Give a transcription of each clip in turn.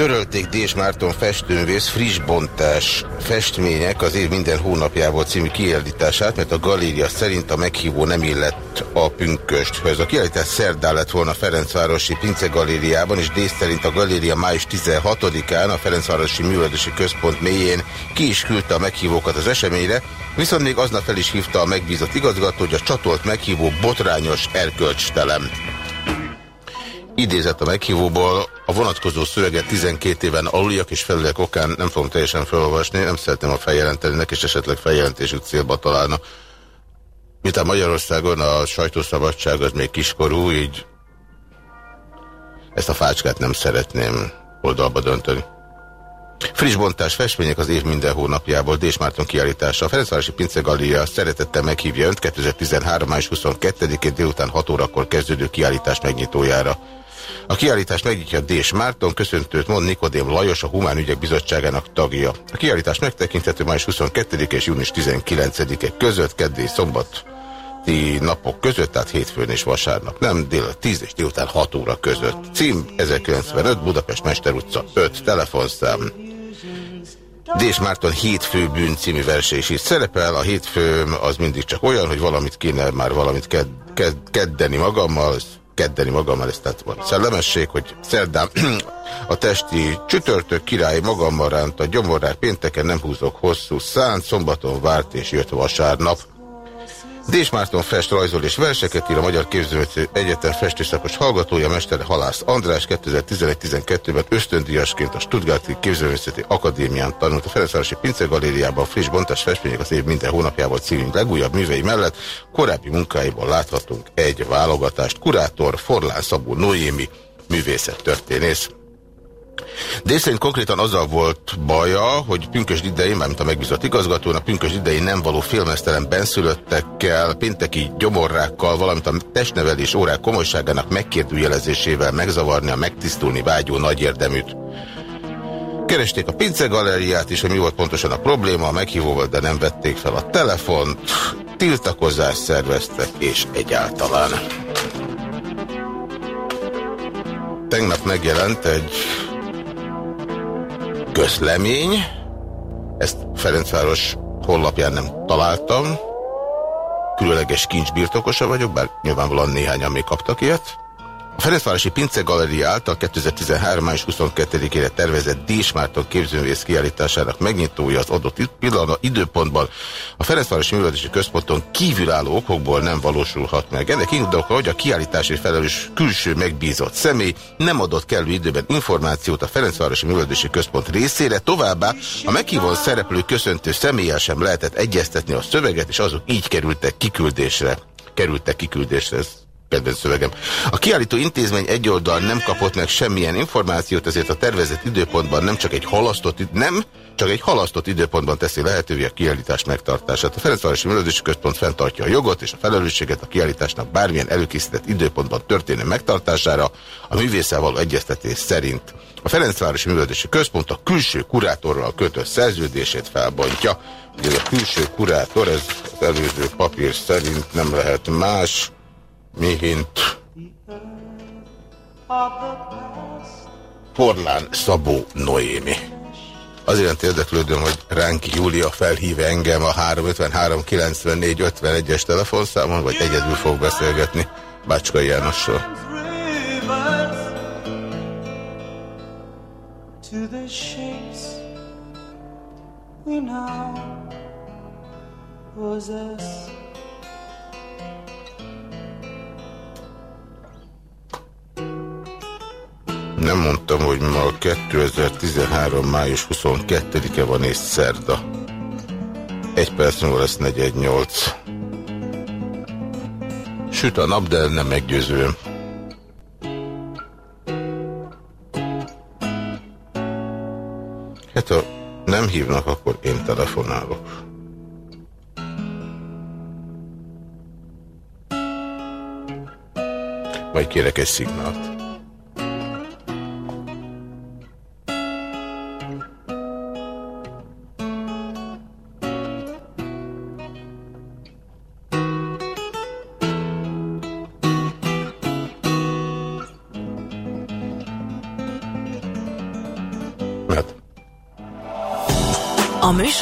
Törölték Dés Márton festőmvész friss bontás festmények az év minden hónapjából című kiállítását, mert a galéria szerint a meghívó nem illett a pünkösthöz. A kiállítás szerdán lett volna a Ferencvárosi Pince Galériában, és Dés szerint a galéria május 16-án a Ferencvárosi Művelődési Központ mélyén ki is küldte a meghívókat az eseményre, viszont még aznap fel is hívta a megbízott igazgató, hogy a csatolt meghívó botrányos erkölcstelen. Idézett a meghívóból, a vonatkozó szöveget 12 éven aluljak és felülek okán nem fogom teljesen felolvasni, nem szeretném a feljelentenének, és esetleg feljelentésük célba találna. a Magyarországon a sajtószabadság az még kiskorú, így ezt a fácskát nem szeretném oldalba dönteni. Friss bontás festmények az év minden hónapjából Dés Márton kiállítása. A Ferencvárosi Pince Galéria szeretettel meghívja Önt 2013. május 22-én délután 6 órakor kezdődő kiállítás megnyitójára. A kiállítást megnyitja Dés Márton, köszöntőt mond Nikodém Lajos, a Humán Ügyek Bizottságának tagja. A kiállítás megtekinthető május 22 és június 19-e között, keddi szombat napok között, tehát hétfőn és vasárnap, nem dél 10 és délután 6 óra között. Cím 1095 Budapest Mester utca 5, telefonszám. Dés Márton hétfő bűn című verse is itt szerepel. A hétfő az mindig csak olyan, hogy valamit kéne már valamit ked, ked, keddeni magammal, keddeni magammal, ez tehát van szellemesség, hogy szerdán a testi csütörtök király magammal ránt a gyomorrát, pénteken nem húzok hosszú szánt, szombaton várt és jött vasárnap. Dés Márton fest, rajzol és verseket ír a Magyar Képzőművészeti Egyetem festőszakos hallgatója, mestere Halász András 2011-12-ben ösztöndíjasként a Stuttgarti Képzőművészeti Akadémián tanult a Ferencvárosi Pince Galériában friss bontás festmények az év minden hónapjában című legújabb művei mellett korábbi munkáiból láthatunk egy válogatást. Kurátor Forlán Szabó Noémi művészettörténész. De szerint konkrétan azzal volt baja, hogy pünkös idején, mármint a megbízott igazgatónak, pünkös idején nem való filmesztelen benszülöttekkel, pénteki gyomorrákkal, valamint a testnevelés órák komolyságának megkérdőjelezésével megzavarni a megtisztulni vágyó nagy érdeműt. Keresték a Pince galériát is, hogy mi volt pontosan a probléma, a meghívóval, de nem vették fel a telefont, tiltakozást szerveztek, és egyáltalán. Tegnap megjelent egy közlemény. Ezt Ferencváros honlapján nem találtam. Különleges kincsbirtokosa vagyok, bár nyilvánvalóan néhányan még kaptak ilyet. A Ferencvárosi Pince Galeria által 2013. május 22-ére tervezett Dés Márton képzőművész kiállításának megnyitója az adott pillanat időpontban a Ferencvárosi Művelési Központon kívülálló okokból nem valósulhat meg. Ennek indoka, hogy a kiállítási felelős külső megbízott személy nem adott kellő időben információt a Ferencvárosi Művelési Központ részére, továbbá a meghívón szereplő köszöntő személlyel sem lehetett egyeztetni a szöveget, és azok így kerültek kiküldésre. Kerültek kiküldésre, ez kedvenc szövegem. A kiállító intézmény egy oldal nem kapott meg semmilyen információt, ezért a tervezett időpontban nem csak egy halasztott, nem, csak egy halasztott időpontban teszi lehetővé a kiállítás megtartását. A Ferencvárosi Művelődési Központ fenntartja a jogot és a felelősséget a kiállításnak bármilyen előkészített időpontban történő megtartására a művészel való egyeztetés szerint. A Ferencvárosi Művelődési Központ a külső kurátorral kötött szerződését felbontja. Ugye a külső kurátor, ez az előző papír szerint nem lehet más, mihint Porlán Szabó Noémi. Azért érdeklődöm, hogy Ránki Júlia felhív engem a 353 94 51-es telefonszámon, vagy egyedül fog beszélgetni Bácskai Jánossal. Possess Nem mondtam, hogy ma 2013. május 22-e van és szerda. Egy perc múlva lesz 418. Süt a nap, de nem meggyőző. Hát ha nem hívnak, akkor én telefonálok. Majd kérek egy szignált.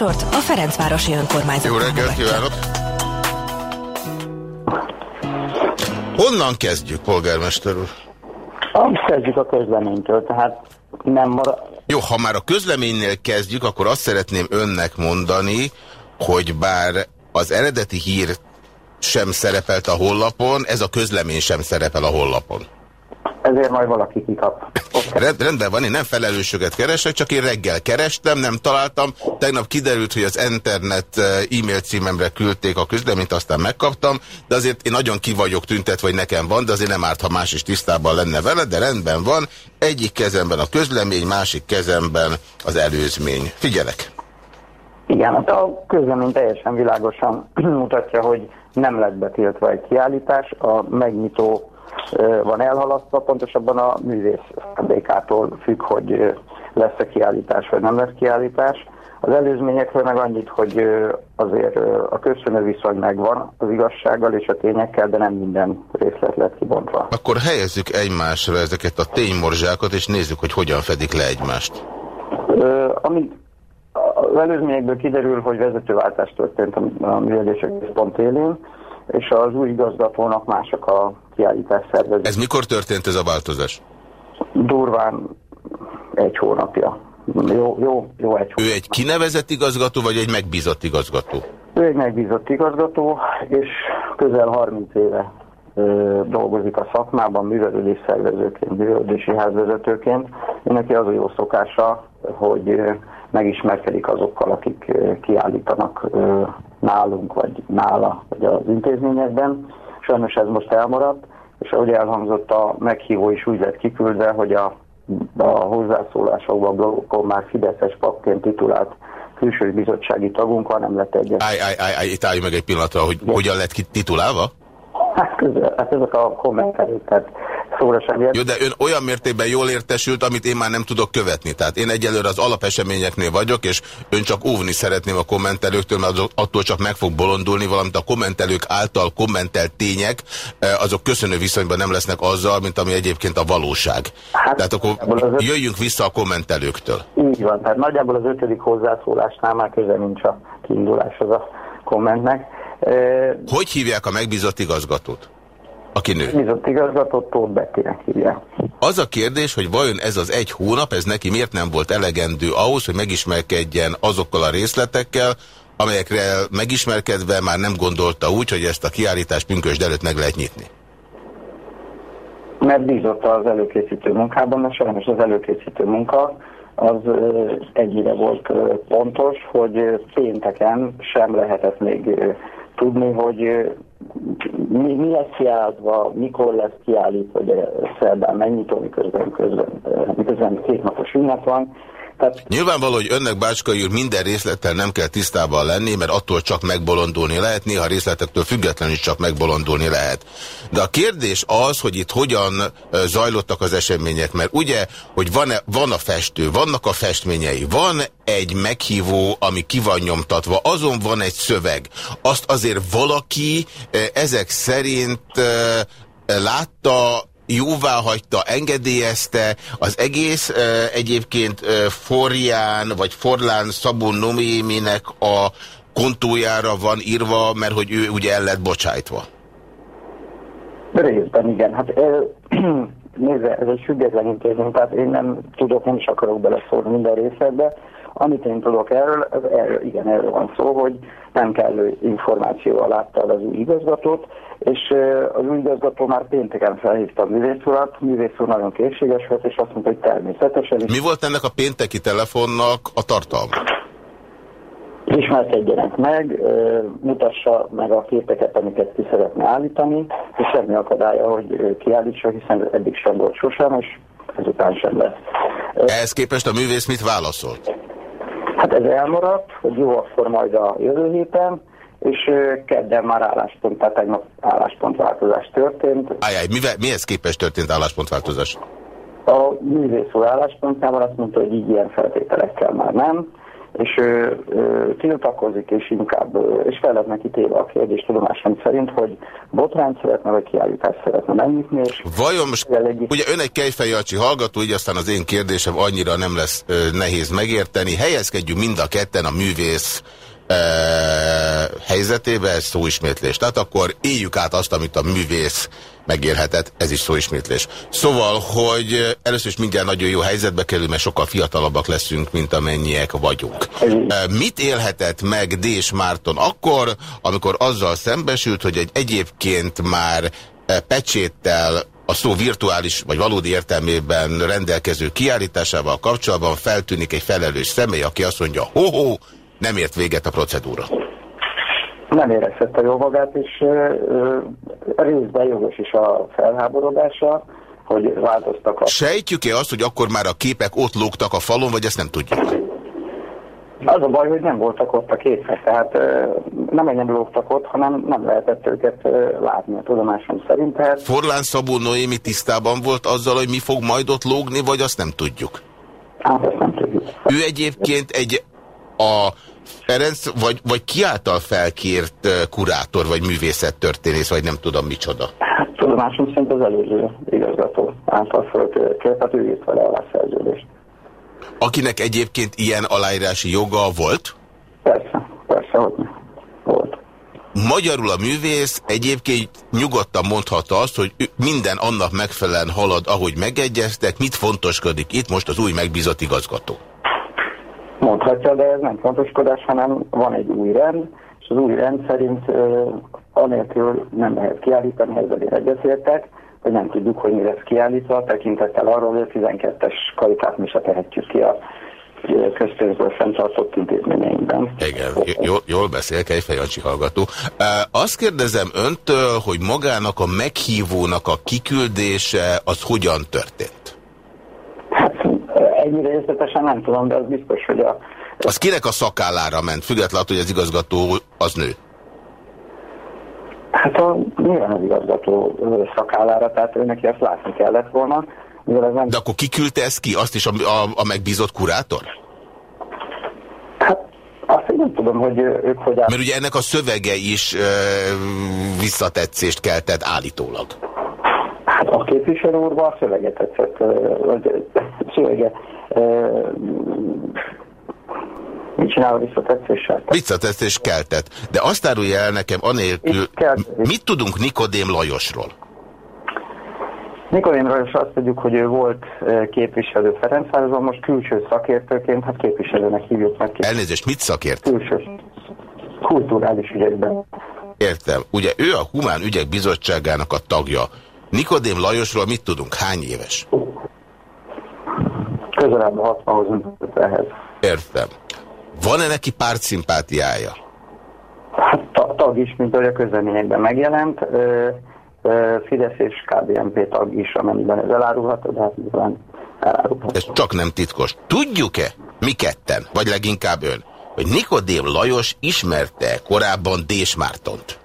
Műsort a Ferencvárosi Önkormányzat Jó reggelt kívánok! Honnan kezdjük, polgármester úr? Kezdjük a közleménytől, tehát nem marad... Jó, ha már a közleménynél kezdjük, akkor azt szeretném önnek mondani, hogy bár az eredeti hír sem szerepelt a hollapon, ez a közlemény sem szerepel a hollapon ezért majd valaki kikap. Rend, rendben van, én nem felelősöket keresek, csak én reggel kerestem, nem találtam. Tegnap kiderült, hogy az internet eh, e-mail címemre küldték a közleményt, aztán megkaptam, de azért én nagyon ki vagyok tüntet, vagy nekem van, de azért nem árt, ha más is tisztában lenne vele, de rendben van. Egyik kezemben a közlemény, másik kezemben az előzmény. Figyelek! Igen, hát a közlemény teljesen világosan mutatja, hogy nem lett betiltva egy kiállítás. A megnyitó van elhalasztva, pontosabban a művész szándékától függ, hogy lesz-e kiállítás, vagy nem lesz kiállítás. Az előzményekről meg annyit, hogy azért a köszönő viszony megvan az igazsággal és a tényekkel, de nem minden részlet lett kibontva. Akkor helyezzük egymásra ezeket a ténymorzsákat, és nézzük, hogy hogyan fedik le egymást. Ami az előzményekből kiderül, hogy vezetőváltás történt a művelések pont élén, és az új igazgatónak mások a kiállítás szervezés. Ez mikor történt ez a változás? Durván egy hónapja. Jó, jó, jó egy hónapja. Ő egy kinevezett igazgató, vagy egy megbízott igazgató? Ő egy megbízott igazgató, és közel 30 éve ö, dolgozik a szakmában, művelődés szervezőként, művelődési házvezetőként. Neki az a jó szokása, hogy ö, megismerkedik azokkal, akik ö, kiállítanak ö, nálunk, vagy nála, vagy az intézményekben. Sajnos ez most elmaradt, és ahogy elhangzott, a meghívó is úgy lett kiküldve, hogy a, a hozzászólásokban, blogokon már Fideszes papként titulált külső bizottsági tagunk van, nem lett egyet. Állj, állj, állj, állj, itt állj meg egy pillanatra, hogy Igen. hogyan lett titulálva? Hát, közel, hát ezek a kommenterek, tehát szóra sem Jó, de ön olyan mértékben jól értesült, amit én már nem tudok követni. Tehát én egyelőre az alapeseményeknél vagyok, és ön csak óvni szeretném a kommentelőktől, mert attól csak meg fog bolondulni, valamint a kommentelők által kommentelt tények, eh, azok köszönő viszonyban nem lesznek azzal, mint ami egyébként a valóság. Hát, tehát akkor jöjjünk vissza a kommentelőktől. Így van, tehát nagyjából az ötödik hozzászólásnál már közel nincs a kiindulás az a kommentnek. Eh, hogy hívják a megbízott igazgatót? Aki nő. Bizott igazgatott Tóth Bettinek hívják. Az a kérdés, hogy vajon ez az egy hónap, ez neki miért nem volt elegendő ahhoz, hogy megismerkedjen azokkal a részletekkel, amelyekre megismerkedve már nem gondolta úgy, hogy ezt a kiállítást pünkösd előtt meg lehet nyitni? Mert bízott az előkészítő munkában, mert sajnos az előkészítő munka az egyre volt pontos, hogy pénteken sem lehetett még tudni, hogy mi, mi lesz kiállítva, mikor lesz kiállítva, hogy szerdán megnyitó, miközben, közben, miközben két napos ünnep van. Tehát... Nyilvánvaló, hogy önnek Bácska úr minden részlettel nem kell tisztában lenni, mert attól csak megbolondulni lehet, néha részletektől függetlenül is csak megbolondulni lehet. De a kérdés az, hogy itt hogyan zajlottak az események, mert ugye, hogy van, -e, van a festő, vannak a festményei, van egy meghívó, ami ki van nyomtatva, azon van egy szöveg. Azt azért valaki ezek szerint látta, jóvá hagyta, engedélyezte, az egész e, egyébként e, Forján vagy Forlán Szabó Noméminek a kontójára van írva, mert hogy ő ugye el lett bocsájtva. Részben igen. Hát nézze, ez egy független intézmény, tehát én nem tudok, nem is akarok beleszólni minden részletbe. Amit én tudok erről, erről, igen, erről van szó, hogy nem kellő információval látta az új igazgatót, és az igazgató már pénteken felhívta a művész urat, művész úr nagyon készséges volt, és azt mondta, hogy természetesen. Mi volt ennek a pénteki telefonnak a tartalma? ismerkedjenek meg, mutassa meg a képeket, amiket ki szeretne állítani, és semmi akadálya, hogy kiállítsa, hiszen eddig sem volt sosem, és ezután sem lesz. Ehhez képest a művész mit válaszolt? Hát ez elmaradt, hogy jó, akkor majd a jövő héten, és kedden már álláspont, tehát tegnap álláspontváltozás történt. Ajaj, mivel, mihez képest történt álláspontváltozás? A művész úr álláspontjában azt mondta, hogy így ilyen feltételekkel már nem, és ő, ő tiltakozik, és inkább, és fel lett neki téve a kérdés tudomásom szerint, hogy botrányt szeretne, vagy kiállítást szeretne megnyitni, és... Vajon most, ugye ön egy kejfejjacsi hallgató, így aztán az én kérdésem annyira nem lesz ö, nehéz megérteni. Helyezkedjünk mind a ketten a művész e, helyzetébe, ez szóismétlés. Tehát akkor éljük át azt, amit a művész megérhetett, ez is szóismétlés. Szóval, hogy először is mindjárt nagyon jó helyzetbe kerül, mert sokkal fiatalabbak leszünk, mint amennyiek vagyunk. Mit élhetett meg Dés Márton akkor, amikor azzal szembesült, hogy egy egyébként már pecséttel a szó virtuális vagy valódi értelmében rendelkező kiállításával kapcsolatban feltűnik egy felelős személy, aki azt mondja, ho-ho, nem ért véget a procedúra. Nem érezhette jól magát, és részben jogos is a felháborodása, hogy változtak a... Sejtjük-e azt, hogy akkor már a képek ott lógtak a falon, vagy ezt nem tudjuk? Az a baj, hogy nem voltak ott a képek, tehát nem ennyi lógtak ott, hanem nem lehetett őket látni a tudomásom szerint. Tehát... Forlán Szabó Noémi tisztában volt azzal, hogy mi fog majd ott lógni, vagy azt nem tudjuk? Hát ezt nem tudjuk. Ő egyébként egy a Ferenc, vagy, vagy ki által felkért kurátor, vagy művészettörténész, vagy nem tudom micsoda? Hát tudomásom szerint az előző igazgató által felkért, tehát ő írt vele a szerződést. Akinek egyébként ilyen aláírási joga volt? Persze, persze, hogy volt. Magyarul a művész egyébként nyugodtan mondhatta azt, hogy minden annak megfelelően halad, ahogy megegyeztek, mit fontoskodik itt most az új megbízott igazgató? Mondhatja, de ez nem fontoskodás, hanem van egy új rend, és az új rend szerint anélkül nem lehet kiállítani, ezzel egyetértek, hogy nem tudjuk, hogy mi lesz kiállítva, tekintettel arról, hogy a 12-es karikát mi se tehetjük ki a közpénzből fenntartott intézményeinkben. Igen, jól, jól beszél Kejfej Jancsi hallgató. Azt kérdezem öntől, hogy magának a meghívónak a kiküldése az hogyan történt? Hát ennyire részletesen nem tudom, de az biztos, hogy a... Az kinek a szakállára ment, függetlenül, hogy az igazgató az nő? Hát a, nyilván az igazgató szakállára, tehát ő neki ezt látni kellett volna. Ez nem... De akkor ki küldte ezt ki? Azt is a, a, a megbízott kurátor? Hát azt én nem tudom, hogy ők hogy áll... Mert ugye ennek a szövege is ö, visszatetszést keltett állítólag. Hát a képviselő úrban a szövege tetszett, vagy szövege Mit csinál a visszatetszéssel? Visszatetszés keltett. De azt árulja el nekem anélkül, mit tudunk Nikodém Lajosról? Nikodém Lajos azt tudjuk, hogy ő volt képviselő Ferencvárosban, most külső szakértőként, hát képviselőnek hívjuk meg. Elnézést, mit szakért? Külső. Kulturális ügyekben. Értem. Ugye ő a Humán Ügyek Bizottságának a tagja. Nikodém Lajosról mit tudunk? Hány éves? Közelebb 60-hoz ehhez. Értem. Van-e neki pártszimpátiája? Hát tag is, mint ahogy a közleményekben megjelent. Ö, ö, Fidesz és KDNP tag is, amennyiben ez elárulható, de hát nyilván elárulható. Ez csak nem titkos. Tudjuk-e, mi ketten, vagy leginkább ön, hogy Nikodém Lajos ismerte korábban Dés Mártont?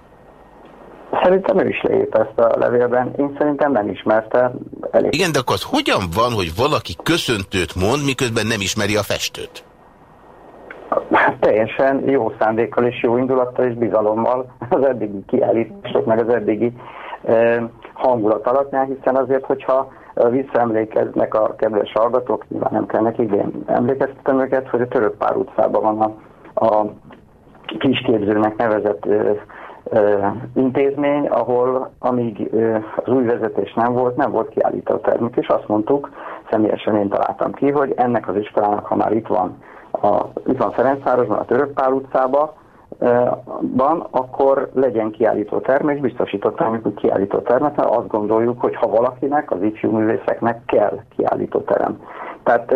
Szerintem ő is leírt ezt a levélben. Én szerintem nem ismerte. Elég. Igen, de akkor az hogyan van, hogy valaki köszöntőt mond, miközben nem ismeri a festőt? Hát teljesen jó szándékkal és jó indulattal és bizalommal az eddigi kiállítások, meg az eddigi eh, hangulat alapján, hiszen azért, hogyha visszaemlékeznek a kedves hallgatók, nyilván nem kell nekik, de én emlékeztetem őket, hogy a Török Pár utcában van a, a kisképzőnek nevezett intézmény, ahol amíg az új vezetés nem volt, nem volt kiállító termék, és azt mondtuk, személyesen én találtam ki, hogy ennek az iskolának, ha már itt van, a, itt van Ferencvárosban, a Törökpál utcában, van, akkor legyen kiállító termék, biztosítottam, amikor kiállító termet, mert azt gondoljuk, hogy ha valakinek, az ifjú művészeknek kell kiállító terem. Tehát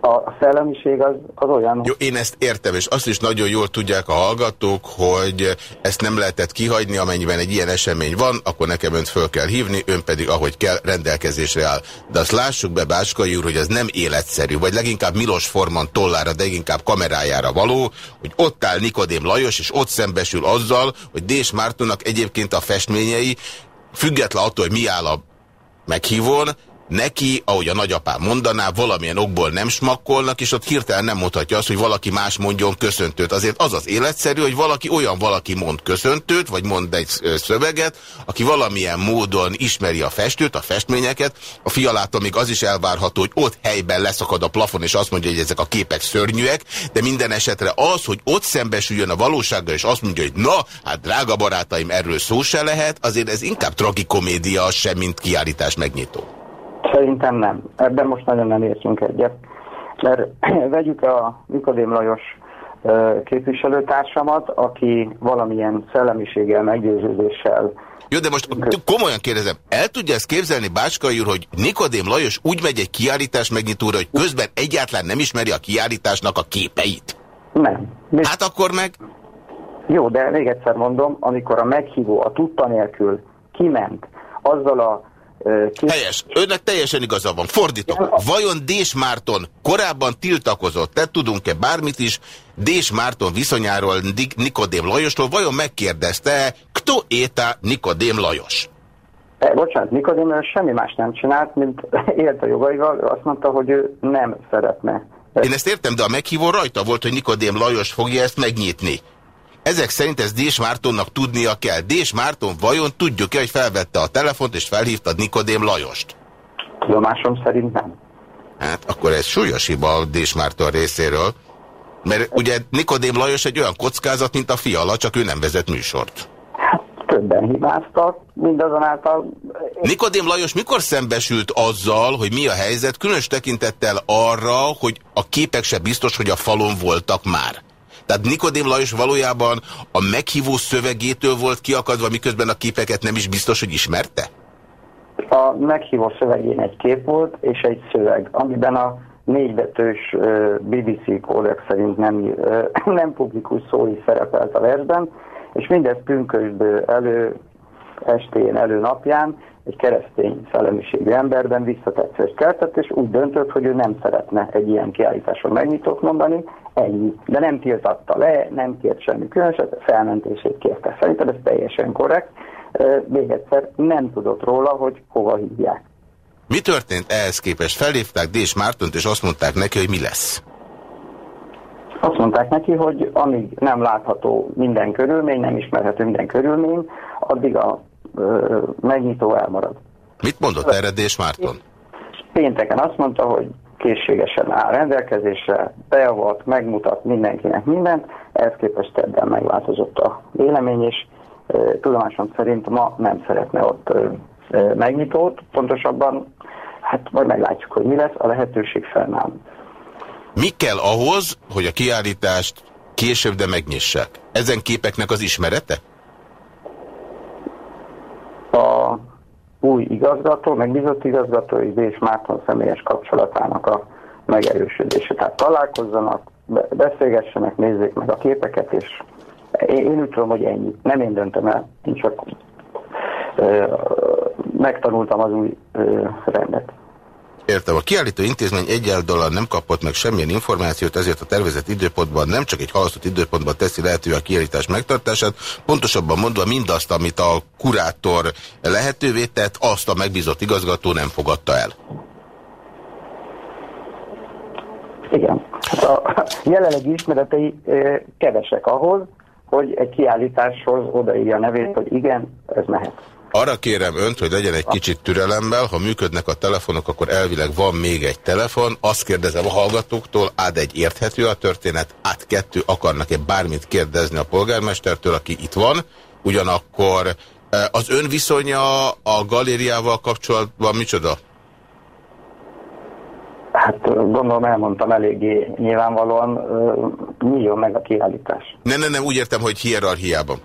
a szellemiség az, az olyan... Jó, én ezt értem, és azt is nagyon jól tudják a hallgatók, hogy ezt nem lehetett kihagyni, amennyiben egy ilyen esemény van, akkor nekem önt föl kell hívni, ön pedig ahogy kell rendelkezésre áll. De azt lássuk be, Báskai úr, hogy ez nem életszerű, vagy leginkább Milos Forman tollára, de inkább kamerájára való, hogy ott áll Nikodém Lajos, és ott szembesül azzal, hogy Dés Mártonnak egyébként a festményei, független attól, hogy mi áll a meghívón, neki, ahogy a nagyapám mondaná, valamilyen okból nem smakkolnak, és ott hirtelen nem mondhatja azt, hogy valaki más mondjon köszöntőt. Azért az az életszerű, hogy valaki olyan valaki mond köszöntőt, vagy mond egy szöveget, aki valamilyen módon ismeri a festőt, a festményeket. A fialától még az is elvárható, hogy ott helyben leszakad a plafon, és azt mondja, hogy ezek a képek szörnyűek, de minden esetre az, hogy ott szembesüljön a valósággal, és azt mondja, hogy na, hát drága barátaim, erről szó se lehet, azért ez inkább tragikomédia, sem, mint kiállítás megnyitó. Szerintem nem. Ebben most nagyon nem értünk egyet. Mert vegyük a Nikodém Lajos képviselőtársamat, aki valamilyen szellemiséggel, meggyőződéssel jó, de most komolyan kérdezem, el tudja ezt képzelni Bácskai úr, hogy Nikodém Lajos úgy megy egy kiállítás megnyitóra, hogy közben egyáltalán nem ismeri a kiállításnak a képeit? Nem. Hát akkor meg... Jó, de még egyszer mondom, amikor a meghívó a tudta nélkül kiment azzal a Kis... Helyes. Önnek teljesen igaza van. Fordítok. Vajon Dés Márton korábban tiltakozott, te tudunk-e bármit is, Dés Márton viszonyáról Nikodém Lajosról, vajon megkérdezte, kto éta Nikodém Lajos? E, bocsánat, Nikodém semmi más nem csinált, mint élt a jogaival, azt mondta, hogy ő nem szeretne. Én ezt értem, de a meghívó rajta volt, hogy Nikodém Lajos fogja ezt megnyitni. Ezek szerint ez Dés Mártonnak tudnia kell. Dés Márton vajon tudjuk-e, hogy felvette a telefont és felhívta Nikodém Lajost? Tudomásom szerint nem. Hát akkor ez súlyos hiba a Dés Márton részéről. Mert ugye Nikodém Lajos egy olyan kockázat, mint a fiala, csak ő nem vezet műsort. Hát többen hibáztak, mindazonáltal... Nikodém Lajos mikor szembesült azzal, hogy mi a helyzet, különös tekintettel arra, hogy a képek se biztos, hogy a falon voltak már? Tehát Nikodém Lajos valójában a meghívó szövegétől volt kiakadva, miközben a képeket nem is biztos, hogy ismerte? A meghívó szövegén egy kép volt, és egy szöveg, amiben a négybetős BBC kódex szerint nem, nem publikus szó is szerepelt a versben, és mindez pünkösd elő estén, elő napján egy keresztény szellemiségű emberben visszatetszést keltett, és úgy döntött, hogy ő nem szeretne egy ilyen kiállításon megnyitót mondani, ennyi. De nem tiltatta le, nem kért semmi különöset, felmentését kérte. Szerintem ez teljesen korrekt. Még egyszer nem tudott róla, hogy hova hívják. Mi történt ehhez képest? Felhívták Dés Mártont, és azt mondták neki, hogy mi lesz? Azt mondták neki, hogy amíg nem látható minden körülmény, nem ismerhető minden körülmény, addig a megnyitó elmarad. Mit mondott erre Dés Márton? Pénteken azt mondta, hogy készségesen áll rendelkezésre, beavat, megmutat mindenkinek mindent, ehhez képest ebben megváltozott a vélemény, és e, tudomásom szerint ma nem szeretne ott e, megnyitót, pontosabban, hát majd meglátjuk, hogy mi lesz, a lehetőség fennáll. Mi kell ahhoz, hogy a kiállítást később, de megnyissák? Ezen képeknek az ismerete? A új igazgató, megbízott igazgató és Márton személyes kapcsolatának a megerősödése. Tehát találkozzanak, beszélgessenek, nézzék meg a képeket, és én, én úgy tudom, hogy ennyi. Nem én döntöm el, én csak ö, megtanultam az új ö, rendet. Értem, a kiállító intézmény egyáltalán nem kapott meg semmilyen információt, ezért a tervezett időpontban nem csak egy halasztott időpontban teszi lehetővé a kiállítás megtartását, pontosabban mondva mindazt, amit a kurátor lehetővé tett, azt a megbízott igazgató nem fogadta el. Igen. Hát a jelenlegi ismeretei kevesek ahhoz, hogy egy kiállításhoz odaírja a nevét, hogy igen, ez mehet. Arra kérem önt, hogy legyen egy kicsit türelemmel, ha működnek a telefonok, akkor elvileg van még egy telefon. Azt kérdezem a hallgatóktól, át egy érthető a történet, át kettő akarnak-e bármit kérdezni a polgármestertől, aki itt van. Ugyanakkor eh, az ön viszonya a galériával kapcsolatban micsoda? Hát gondolom elmondtam eléggé nyilvánvalóan, nyíljon meg a kiállítás. Nem, nem, nem, úgy értem, hogy hierarchiában.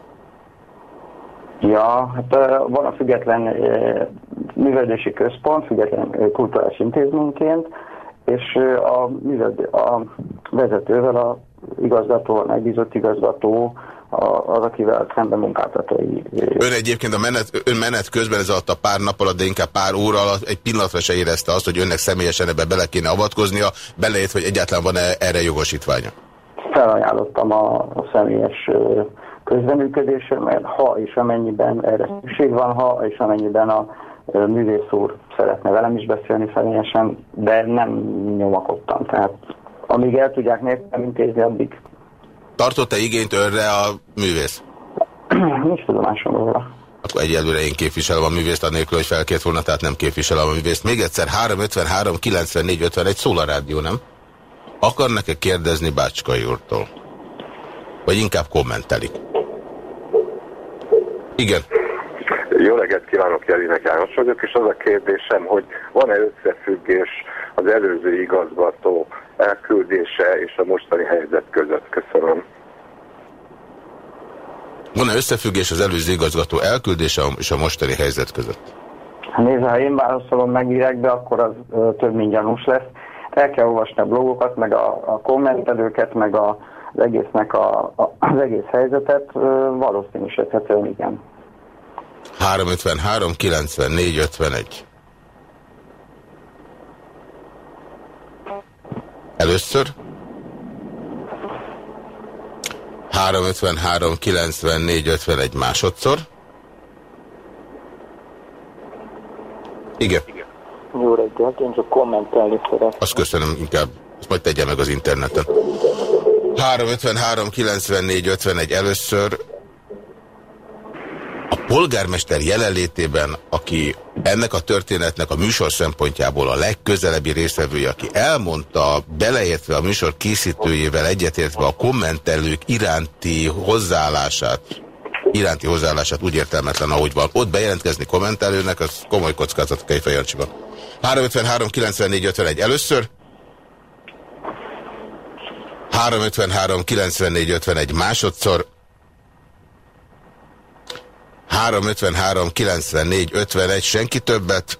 Ja, hát van a független művelési központ, független kulturális intézményként, és a, a vezetővel, a igazgató, a megbízott igazgató, az, akivel szemben munkáltatói. Ön egyébként a menet, ön menet közben ez alatt a pár nap alatt, de inkább pár óra alatt egy pillanatra se érezte azt, hogy önnek személyesen ebbe bele kéne avatkoznia, beleért, hogy egyáltalán van-e erre jogosítványa? Felajánlottam a, a személyes közreműködésre, mert ha és amennyiben erre szükség van, ha és amennyiben a művész úr szeretne velem is beszélni személyesen, de nem nyomakodtam. Tehát amíg el tudják nekem intézni, addig. Tartott-e igényt önre a művész? Nincs tudomásom róla. Akkor egyelőre én képviselem a művészt, anélkül, hogy felkért volna, tehát nem képviselem a művészt. Még egyszer 353 94 51 szól a rádió, nem? Akarnak-e kérdezni Bácskai úrtól? Vagy inkább kommentelik? Igen. Jó reggelt kívánok, Jelinek János vagyok, és az a kérdésem, hogy van-e összefüggés az előző igazgató elküldése és a mostani helyzet között? Köszönöm. Van-e összefüggés az előző igazgató elküldése és a mostani helyzet között? Nézd, ha én válaszolom meg direktbe, akkor az ö, több mint gyanús lesz. El kell olvasni a blogokat, meg a, a kommentelőket, meg a, az egésznek a, a, az egész helyzetet. Valószínűsíthetően igen. 353 94 51. Először 353 94 51 másodszor. Igen. Jó reggelt, én csak kommentelni szeretném. Azt köszönöm inkább, azt majd tegye meg az interneten. 353 94 51 először a polgármester jelenlétében, aki ennek a történetnek a műsor szempontjából a legközelebbi részvevője, aki elmondta, beleértve a műsor készítőjével egyetértve a kommentelők iránti hozzáállását, iránti hozzáállását úgy értelmetlen, ahogy van. Ott bejelentkezni kommentelőnek, az komoly kockázat a Kejfejancsiban. 353 94 51 először, 353 94 51 másodszor, 353 94 51, senki többet.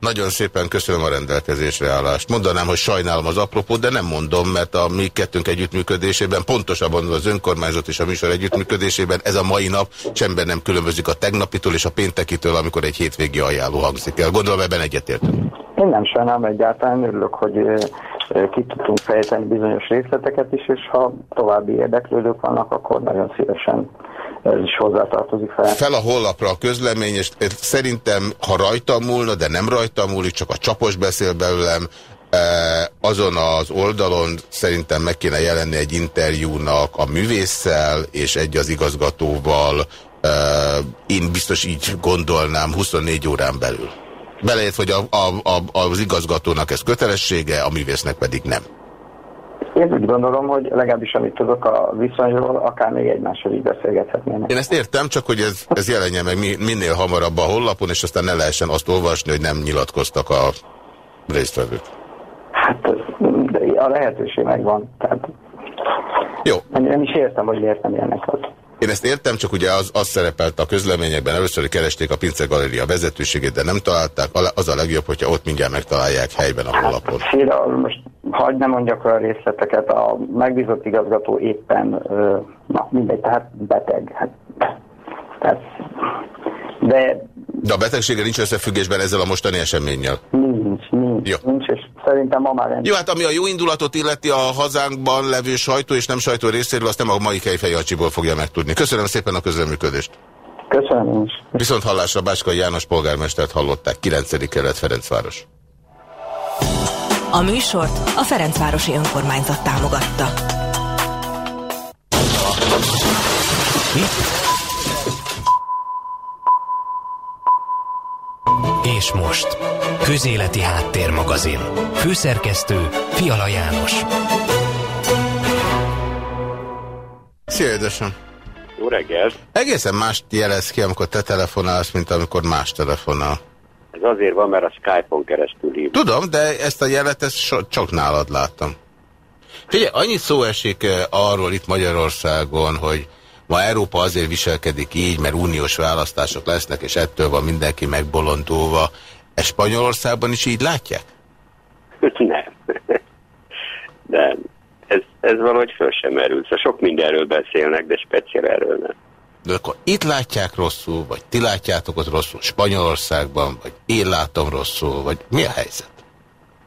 Nagyon szépen köszönöm a rendelkezésre állást. Mondanám, hogy sajnálom az apropót, de nem mondom, mert a mi kettőnk együttműködésében, pontosabban az önkormányzat és a műsor együttműködésében ez a mai nap semben nem különbözik a tegnapitól és a péntekitől, amikor egy hétvégi ajánló hangzik el. Gondolom ebben egyetértünk. Én nem sajnálom egyáltalán, örülök, hogy ki tudtunk fejteni bizonyos részleteket is, és ha további érdeklődők vannak, akkor nagyon szívesen ez is hozzátartozik fel. Fel a hollapra a közlemény, és szerintem, ha rajtam múlna, de nem rajtam múlik, csak a csapos beszél belőlem, eh, azon az oldalon szerintem meg kéne jelenni egy interjúnak a művésszel és egy az igazgatóval. Eh, Én biztos így gondolnám 24 órán belül. Beleért, hogy a, a, a, az igazgatónak ez kötelessége, a művésznek pedig nem. Én úgy gondolom, hogy legalábbis amit tudok a viszonyról, akár még egymással így beszélgethetnének. Én ezt értem, csak hogy ez, ez jelenjen meg mi- minél hamarabb a honlapon, és aztán ne lehessen azt olvasni, hogy nem nyilatkoztak a résztvevők. Hát de a lehetőség megvan. Tehát Jó, nem, nem is értem, hogy miért nem ilyenek az. Én ezt értem, csak ugye az, az szerepelt a közleményekben, először hogy keresték a Pince Galéria vezetőségét, de nem találták. Az a legjobb, hogyha ott mindjárt megtalálják helyben a honlapon. Széle, most hagyd ne mondjak olyan részleteket, a megbízott igazgató éppen, na mindegy, tehát beteg. Hát, tehát, de De a betegsége nincs összefüggésben ezzel a mostani eseménnyel. nincs, nincs, Jó. nincs, és szerintem ma már Jó, hát ami a jó indulatot illeti a hazánkban levő sajtó és nem sajtó részéről, azt nem a mai Kejfejjacsiból fogja megtudni. Köszönöm szépen a közreműködést. Köszönöm. Viszont hallásra Bácskai János polgármestert hallották, 9. kerület Ferencváros. A műsort a Ferencvárosi Önkormányzat támogatta. És most, Közéleti Háttérmagazin. Főszerkesztő Fiala János. Szia, édesem! Jó reggelt! Egészen mást jelez ki, amikor te telefonálsz, mint amikor más telefonál. Ez azért van, mert a Skype-on keresztül hív. Tudom, de ezt a jelet ezt so csak nálad láttam. Figyelj, annyit szó esik eh, arról itt Magyarországon, hogy ma Európa azért viselkedik így, mert uniós választások lesznek, és ettől van mindenki megbolondulva. E Spanyolországban is így látják? Nem. De ez, ez valahogy föl sem merült. Szóval sok mindenről beszélnek, de speciál erről nem. De akkor itt látják rosszul, vagy ti látjátok ott rosszul Spanyolországban, vagy én látom rosszul, vagy mi a helyzet?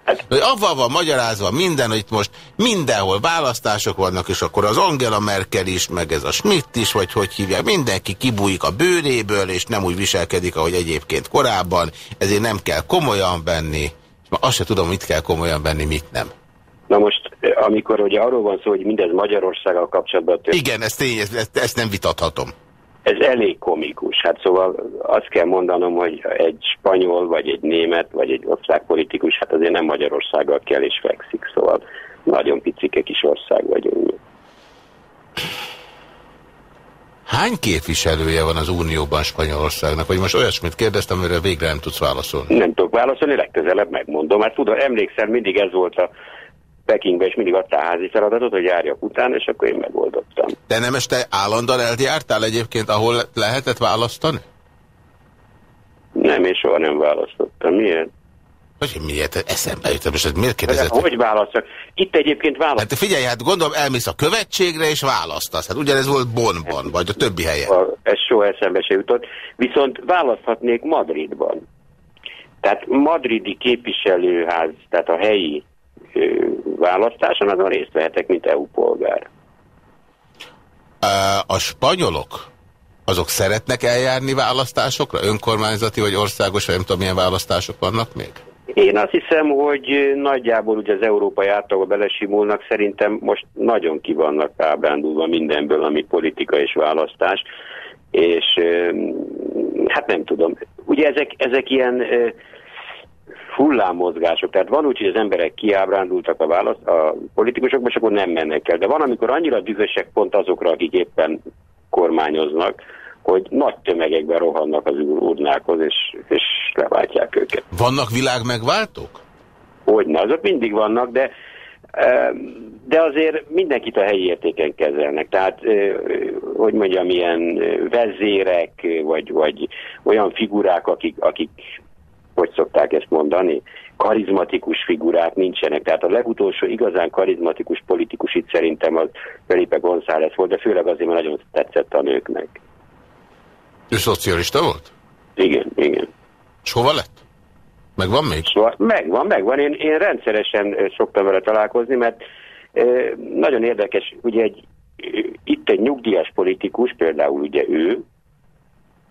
Hát, hogy avval van magyarázva minden, hogy itt most mindenhol választások vannak, és akkor az Angela Merkel is, meg ez a Schmidt is, vagy hogy hívják, mindenki kibújik a bőréből, és nem úgy viselkedik, ahogy egyébként korábban, ezért nem kell komolyan venni. És már azt sem tudom, mit kell komolyan venni, mit nem. Na most, amikor ugye arról van szó, hogy mindez Magyarországgal kapcsolatban... Igen, ezt, én, ezt, ezt nem vitathatom ez elég komikus. Hát szóval azt kell mondanom, hogy egy spanyol, vagy egy német, vagy egy osztrák politikus, hát azért nem Magyarországgal kell és fekszik, szóval nagyon picike kis ország vagyunk. Hány képviselője van az Unióban Spanyolországnak? Vagy most olyasmit kérdeztem, amire végre nem tudsz válaszolni? Nem tudok válaszolni, legközelebb megmondom. Hát tudom, emlékszel, mindig ez volt a Pekingbe, és mindig adtál házi feladatot, hogy járjak utána, és akkor én megoldottam. De nem este állandóan eljártál egyébként, ahol lehetett választani? Nem, én soha nem választottam. Miért? Hogy miért? Eszembe jutott. Most miért kérdezett? Hogy választok? Itt egyébként választ. Hát figyelj, hát gondolom elmész a követségre és választasz. Hát ugyanez volt Bonban, vagy a többi helyen. Ez soha eszembe se jutott. Viszont választhatnék Madridban. Tehát madridi képviselőház, tehát a helyi választáson, azon részt vehetek, mint EU polgár. A spanyolok, azok szeretnek eljárni választásokra? Önkormányzati vagy országos, vagy nem tudom, milyen választások vannak még? Én azt hiszem, hogy nagyjából ugye az európai átlagba belesimulnak, szerintem most nagyon ki vannak ábrándulva mindenből, ami politika és választás, és hát nem tudom. Ugye ezek, ezek ilyen hullámozgások. Tehát van úgy, hogy az emberek kiábrándultak a, választ, a politikusokba, és akkor nem mennek el. De van, amikor annyira dühösek pont azokra, akik éppen kormányoznak, hogy nagy tömegekben rohannak az urnákhoz, és, és leváltják őket. Vannak világ megváltók? Hogyne, azok mindig vannak, de de azért mindenkit a helyi értéken kezelnek. Tehát, hogy mondjam, ilyen vezérek, vagy, vagy olyan figurák, akik, akik hogy szokták ezt mondani, karizmatikus figurák nincsenek. Tehát a legutolsó igazán karizmatikus politikus itt szerintem az Felipe González volt, de főleg azért, mert nagyon tetszett a nőknek. Ő szocialista volt? Igen, igen. És hova lett? Megvan még? Szóval megvan, megvan. Én, én rendszeresen szoktam vele találkozni, mert e, nagyon érdekes, ugye egy, itt egy nyugdíjas politikus, például ugye ő,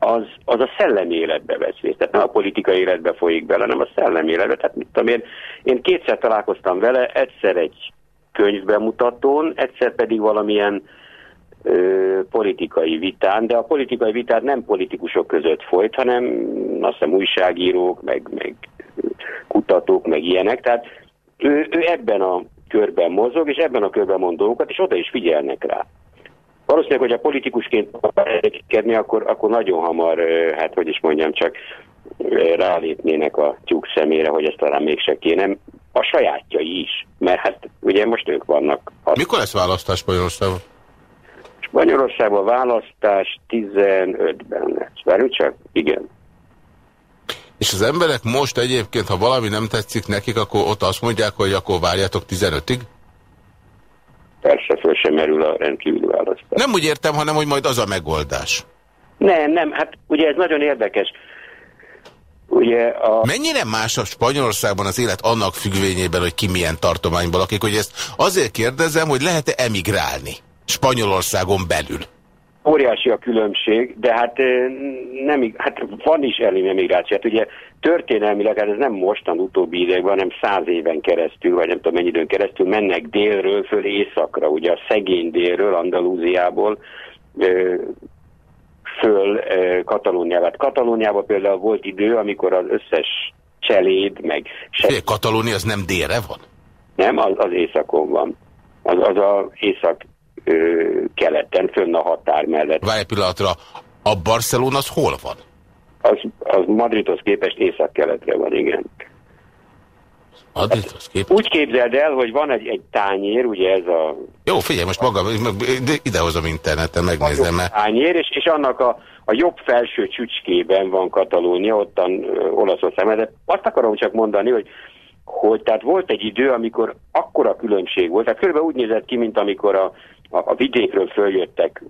az, az a szellemi életbe vesz részt. Tehát nem a politikai életbe folyik bele, hanem a szellemi életbe. Tehát mit tudom én, én kétszer találkoztam vele, egyszer egy könyvbemutatón, egyszer pedig valamilyen ö, politikai vitán, de a politikai vitát nem politikusok között folyt, hanem azt hiszem újságírók, meg, meg kutatók, meg ilyenek. Tehát ő, ő ebben a körben mozog, és ebben a körben mond dolgokat, és oda is figyelnek rá. Valószínűleg, hogy a politikusként kedni, akkor, akkor nagyon hamar, hát hogy is mondjam, csak rálépnének a tyúk szemére, hogy ezt talán mégse kéne. A sajátjai is, mert hát ugye most ők vannak. Mikor lesz választás Spanyolországban? Spanyolországban választás 15-ben lesz. Várjunk csak? Igen. És az emberek most egyébként, ha valami nem tetszik nekik, akkor ott azt mondják, hogy akkor várjátok 15-ig? Persze föl sem merül a rendkívüli választás. Nem úgy értem, hanem hogy majd az a megoldás. Nem, nem, hát ugye ez nagyon érdekes. Ugye a... Mennyire más a Spanyolországban az élet annak függvényében, hogy ki milyen tartományban lakik, hogy ezt azért kérdezem, hogy lehet-e emigrálni Spanyolországon belül? Óriási a különbség, de hát nem, hát van is emigráció. Hát ugye történelmileg, hát ez nem mostan utóbbi idegben, hanem száz éven keresztül, vagy nem tudom mennyi időn keresztül mennek délről föl északra, ugye a szegény délről, Andalúziából föl Katalóniába. Hát Katalóniában például volt idő, amikor az összes cseléd, meg... Se... Katalónia az nem délre van? Nem, az, az északon van. Az, az a észak ö, keleten, fönn a határ mellett. Várj egy pillanatra, a Barcelona az hol van? Az, az Madridhoz képest észak-keletre van, igen. Madridhoz képest? Úgy képzeld el, hogy van egy, egy tányér, ugye ez a... Jó, figyelj, most maga, idehozom interneten, megnézem. Mert... Tányér, és, és annak a, a jobb felső csücskében van Katalónia, ottan Olaszország. De azt akarom csak mondani, hogy hogy tehát volt egy idő, amikor akkora különbség volt, tehát körülbelül úgy nézett ki, mint amikor a, a, a vidékről följöttek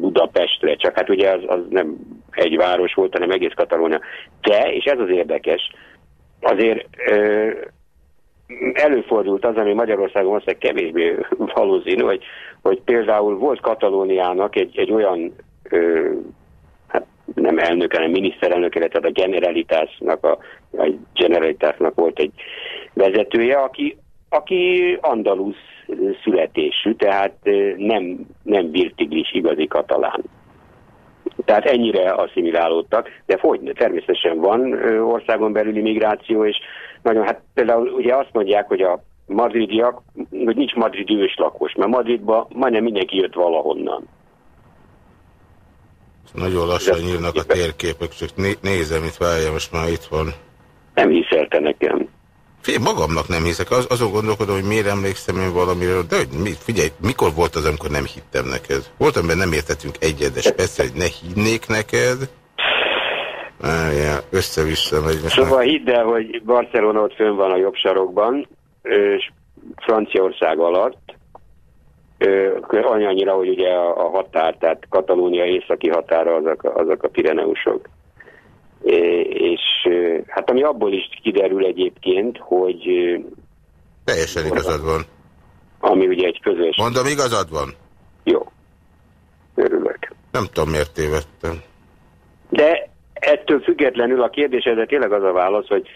Budapestre, csak hát ugye az, az nem egy város volt, hanem egész Katalónia. De, és ez az érdekes, azért ö, előfordult az, ami Magyarországon most kevésbé valószínű, hogy, hogy például volt Katalóniának egy, egy olyan ö, hát nem elnök, hanem miniszterelnök, tehát a generalitásnak, a, a generalitásnak volt egy vezetője, aki, aki andalusz születésű, tehát nem, nem virtiglis igazi katalán. Tehát ennyire asszimilálódtak, de fogy, természetesen van országon belüli migráció, és nagyon, hát például ugye azt mondják, hogy a madridiak, hogy nincs madridi őslakos, mert Madridba majdnem mindenki jött valahonnan. Nagyon lassan nyílnak a térképek, csak né nézem, itt várja, most már itt van. Nem hiszel te nekem. Figyelj, magamnak nem hiszek. Az, azon gondolkodom, hogy miért emlékszem én valamiről, de hogy mi, figyelj, mikor volt az, amikor nem hittem neked? Volt, amiben nem értettünk egyet, de persze, hogy ne hinnék neked. Várjál, össze-vissza megy. Szóval hidd el, hogy Barcelona ott fönn van a jobb sarokban, és Franciaország alatt, annyira, hogy ugye a határ, tehát Katalónia északi határa azok, azok a Pireneusok. És hát ami abból is kiderül egyébként, hogy... Teljesen igazad van. Ami ugye egy közös... Mondom, igazad van? Jó. Örülök. Nem tudom, miért tévedtem. De ettől függetlenül a kérdésedre tényleg az a válasz, hogy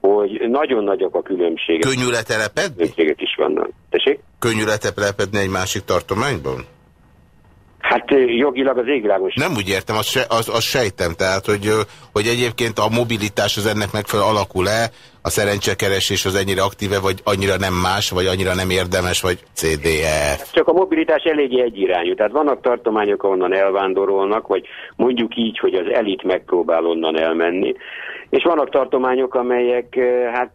hogy nagyon nagyok a különbségek. Könnyű letelepedni? Különbségek is vannak. Tessék? Könnyű letelepedni egy másik tartományban? Hát jogilag az égvilágos. Nem úgy értem, azt, se, az, azt sejtem, tehát, hogy, hogy egyébként a mobilitás az ennek megfelelő alakul-e, a szerencsekeresés az ennyire aktíve, vagy annyira nem más, vagy annyira nem érdemes, vagy CDF? Csak a mobilitás eléggé egyirányú. Tehát vannak tartományok, ahonnan elvándorolnak, vagy mondjuk így, hogy az elit megpróbál onnan elmenni. És vannak tartományok, amelyek, hát,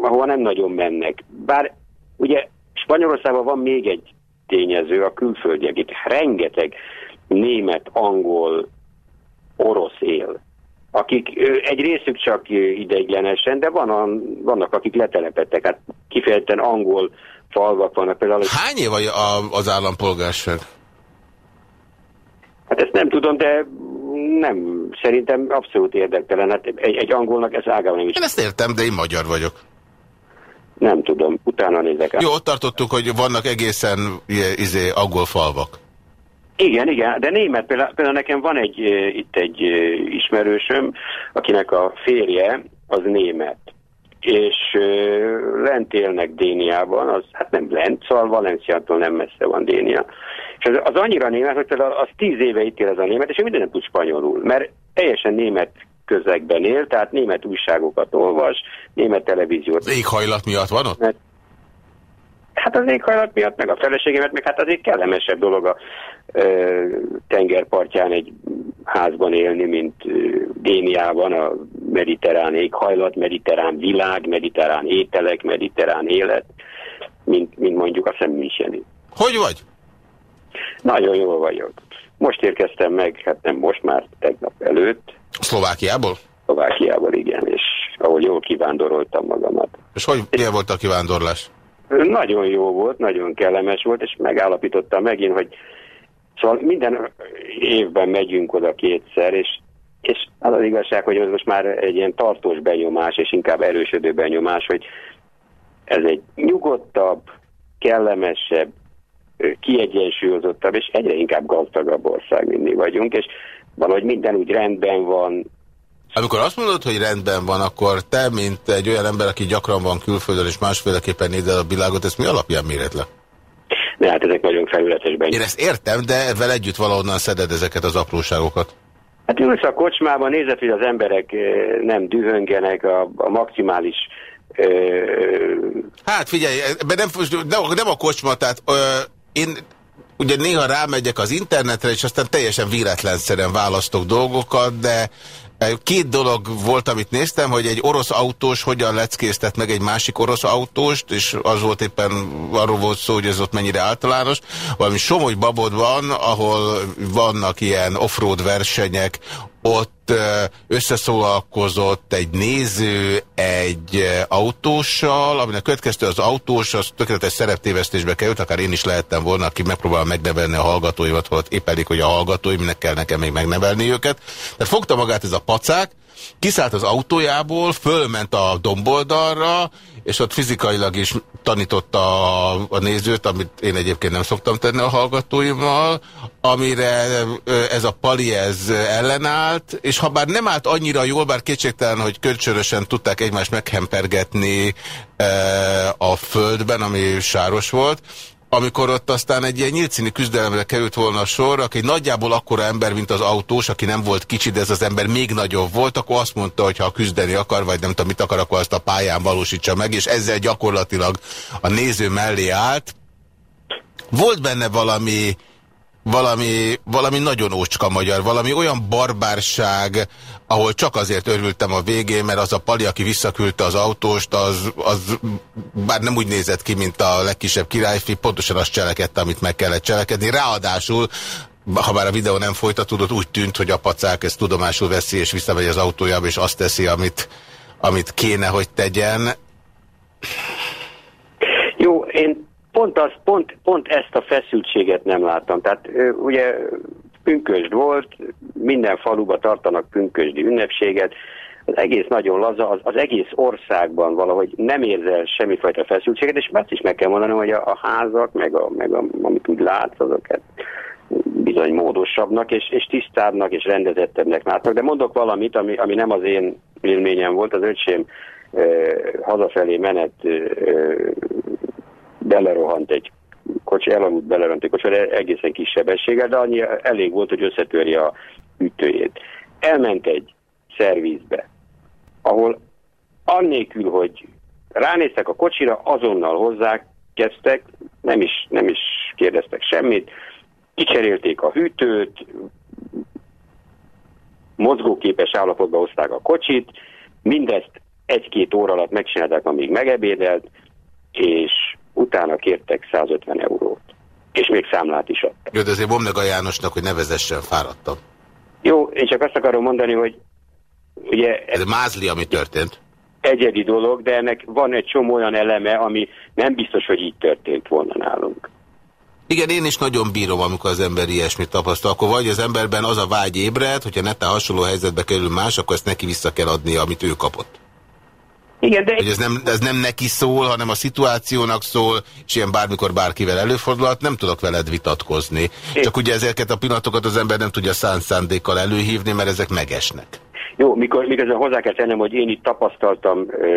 ahova nem nagyon mennek. Bár ugye Spanyolországban van még egy tényező, a külföldiek. Itt rengeteg német, angol, orosz él, akik egy részük csak ideiglenesen, de van, vannak, akik letelepettek. Hát kifejezetten angol falvak vannak. Például, Hány év az állampolgárság? Hát ezt nem tudom, de nem, szerintem abszolút érdektelen. Hát egy, egy angolnak ez ágában nem is. Én ezt értem, de én magyar vagyok. Nem tudom, utána nézek el. Jó, ott tartottuk, hogy vannak egészen izé, angol falvak. Igen, igen, de német, például, például nekem van egy, itt egy ismerősöm, akinek a férje az német, és lent élnek Déniában, az, hát nem lent, szóval Valenciától nem messze van Dénia. És az, az annyira német, hogy például az tíz éve itt él ez a német, és ő minden nem tud spanyolul, mert teljesen német közegben él, tehát német újságokat olvas, német televíziót. Az éghajlat miatt van ott? Hát az éghajlat miatt, meg a feleségemet, meg hát azért kellemesebb dolog a ö, tengerpartján egy házban élni, mint Déniában, a mediterrán éghajlat, mediterrán világ, mediterrán ételek, mediterrán élet, mint, mint mondjuk a Szemműseni. Hogy vagy? Nagyon jól vagyok. Most érkeztem meg, hát nem most már, tegnap előtt, Szlovákiából? Szlovákiából, igen, és ahogy jól kivándoroltam magamat. És hogy milyen volt a kivándorlás? Nagyon jó volt, nagyon kellemes volt, és megállapítottam megint, hogy szóval minden évben megyünk oda kétszer, és, és az az igazság, hogy ez most már egy ilyen tartós benyomás, és inkább erősödő benyomás, hogy ez egy nyugodtabb, kellemesebb, kiegyensúlyozottabb, és egyre inkább gazdagabb ország, mint mi vagyunk, és valahogy minden úgy rendben van. Amikor azt mondod, hogy rendben van, akkor te, mint egy olyan ember, aki gyakran van külföldön és másféleképpen nézed a világot, ezt mi alapján méred le? Ne, hát ezek nagyon felületesben. Én ezt értem, de ezzel együtt valahonnan szeded ezeket az apróságokat. Hát ülsz a kocsmában, nézed, hogy az emberek eh, nem dühöngenek, a, a maximális Hát figyelj, nem, nem, nem a kocsma, tehát ö, én ugye néha rámegyek az internetre, és aztán teljesen véletlenszerűen választok dolgokat, de e, Két dolog volt, amit néztem, hogy egy orosz autós hogyan leckésztet meg egy másik orosz autóst, és az volt éppen, arról volt szó, hogy ez ott mennyire általános. Valami Somogy Babod van, ahol vannak ilyen offroad versenyek, ott összeszólalkozott egy néző egy autóssal, aminek következtő az autós, az tökéletes szereptévesztésbe került, akár én is lehettem volna, aki megpróbál megnevelni a hallgatóimat, volt épp elég, hogy a hallgatói, minek kell nekem még megnevelni őket. Tehát fogta magát ez a pacák, kiszállt az autójából, fölment a domboldalra, és ott fizikailag is tanította a, nézőt, amit én egyébként nem szoktam tenni a hallgatóimmal, amire ez a pali ez ellenállt, és ha bár nem állt annyira jól, bár kétségtelen, hogy kölcsönösen tudták egymást meghempergetni a földben, ami sáros volt, amikor ott aztán egy ilyen nyílcini küzdelemre került volna a sor, aki nagyjából akkora ember, mint az autós, aki nem volt kicsi, de ez az ember még nagyobb volt, akkor azt mondta, hogy ha küzdeni akar, vagy nem tudom mit akar, akkor azt a pályán valósítsa meg, és ezzel gyakorlatilag a néző mellé állt. Volt benne valami valami, valami nagyon ócska magyar, valami olyan barbárság, ahol csak azért örültem a végén, mert az a pali, aki visszaküldte az autóst, az, az bár nem úgy nézett ki, mint a legkisebb királyfi, pontosan azt cselekedte, amit meg kellett cselekedni. Ráadásul, ha bár a videó nem folytatódott, úgy tűnt, hogy a pacák ezt tudomásul veszi, és visszamegy az autójába, és azt teszi, amit, amit kéne, hogy tegyen. Pont, az, pont, pont ezt a feszültséget nem láttam. Tehát ugye pünkösd volt, minden faluba tartanak pünkösdi ünnepséget, az egész nagyon laza, az, az egész országban valahogy nem érzel semmifajta feszültséget, és azt is meg kell mondani, hogy a, a házak, meg, a, meg a, amit úgy látsz, azokat bizony módosabbnak, és, és tisztábbnak, és rendezettebbnek látnak. De mondok valamit, ami, ami nem az én élményem volt, az öcsém eh, hazafelé menet eh, belerohant egy kocsi, elaludt belerohant egy kocsi, egészen kis sebességgel, de annyi elég volt, hogy összetörje a ütőjét. Elment egy szervizbe, ahol annélkül, hogy ránéztek a kocsira, azonnal hozzá kezdtek, nem is, nem is kérdeztek semmit, kicserélték a hűtőt, mozgóképes állapotba hozták a kocsit, mindezt egy-két óra alatt megcsinálták, amíg megebédelt, és utána kértek 150 eurót. És még számlát is adtak. Jó, de azért mondd meg a Jánosnak, hogy ne vezessen, fáradtam. Jó, én csak azt akarom mondani, hogy ugye... Ez mázli, ami történt. Egyedi dolog, de ennek van egy csomó olyan eleme, ami nem biztos, hogy így történt volna nálunk. Igen, én is nagyon bírom, amikor az ember ilyesmit tapasztal. Akkor vagy az emberben az a vágy ébred, hogyha netán hasonló helyzetbe kerül más, akkor ezt neki vissza kell adni, amit ő kapott. Igen, de... Hogy ez nem, ez nem neki szól, hanem a szituációnak szól, és ilyen bármikor bárkivel előfordulhat, nem tudok veled vitatkozni. É. Csak ugye ezeket a pillanatokat az ember nem tudja szánt szándékkal előhívni, mert ezek megesnek. Jó, mikor, mikor hozzá kell tennem, hogy én itt tapasztaltam ö,